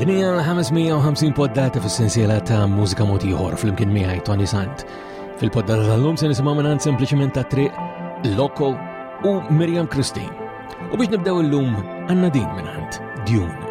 Din hija l-550 poddata fis-sensiela ta' mużika mod ieħor flimkien miegħi Tony Sant. Fil-poddata tal-lum se nisimgħu minn sempliċement ta' triq Loco u Miriam Christine. U biex nibdew illum għandna din minn Dune.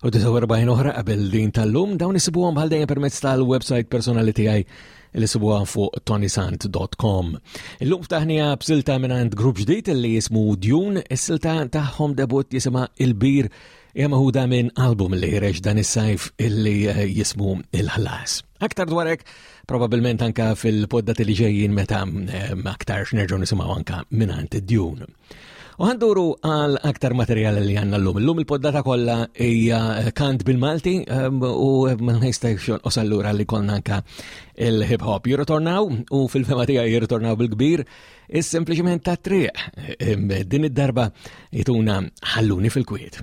U 49 oħra qabel din tal-lum dawn isibuhom bħal dejjem permezz tal-website personali tiegħi li sibuha fuq tonisant.com. Illum ftaħnija b'silta minn grupp ġdid li jismu Dune, is-silta tagħhom debut jisimha Il-Bir hija maħuda minn album li ħireġ dan is-sajf illi eh, jismu Il-Ħlas. Aktar dwarek, probabilment anka fil-poddati li ġejjin meta eh, aktar xnerġu nisimaw anka minn Dune. U għanduru għal aktar materjal li għanna l-lum. L-lum il-poddata kolla hija eh, kant bil-Malti ehm, u eh, ma nistajx jonqos allura li konna anka il-hip hop. Jirritornaw u fil-fema tija jirritornaw bil-kbir is-sempliċement ta' triq. Ehm, din id-darba jituna ħalluni fil-kwiet.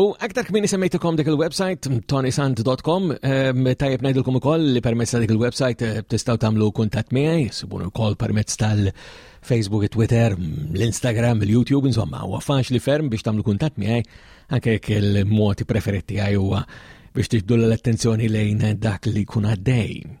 U aktar kmini semmejtukom dik il-website tonisant.com ehm, tajjeb ngħidilkom ukoll li permezz ta' dik il-website eh, tistgħu tagħmlu kuntatt miegħi, sibun ukoll permezz tal- Facebook, Twitter, l-Instagram, l-YouTube, insomma, huwa faċli ferm biex tagħmlu kuntatt miegħi anke jekk il-moti preferiti għaj huwa biex tiġdu l-attenzjoni lejn dak li kun għaddej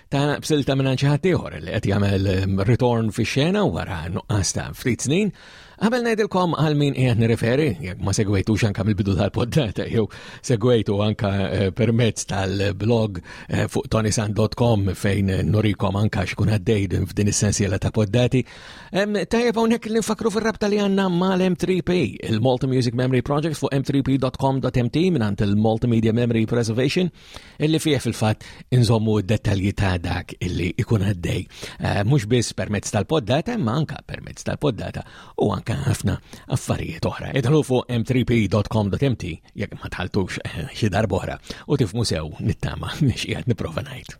ta' bsilta minn xi ħaddieħor li qed jagħmel ehm, ritorn fi xena wara nuqqas ta' ftit snin. Qabel ngħidilkom għal min qiegħed nirreferi, jekk ma segwejtu anke mill-bidu tal-poddata jew segwejtu anke eh, permezz tal-blog eh, fuq tonisan.com fejn nurikom anke xkun għaddej f'din is-sensiela ta' poddati. Ehm, tajjeb hawnhekk li nfakru fir-rabta li għandna mal-M3P, il-Multi Music Memory Project fuq m3p.com.mt minn il-Multimedia Memory Preservation. illi fih fil-fatt inżommu d-dettalji ta' dak illi ikun għaddej eh, mhux biss permezz tal-poddata imma anka permezz tal-poddata u anka ħafna affarijiet oħra. Idħlu fuq m3p.com.mt jekk ma tħaltux eh, xi darbora u tifmu sew nittama xi qed nipprova ngħid.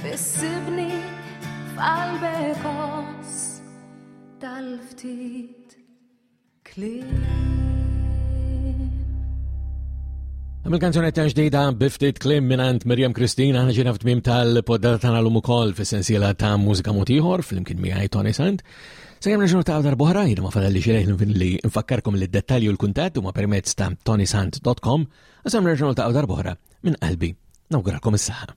Fissibni f'qalbek os tal-ftit klim. Għamil kanzonetta ġdida biftit klim minant Mirjam Kristina ġina f'tmim tal-poddata tana l-lum ukoll fis-sensiela ta' mużika motiħor fl-imkien miegħi Tony Sant. Sejjem nġinu ta' dar boħra jina ma fadalli xirejn li nfakkarkom li d-dettalji u l-kuntat huma permezz ta' tonysant.com Għasam nerġgħu niltaqgħu darb'oħra minn qalbi. Nawguralkom is-saħħa.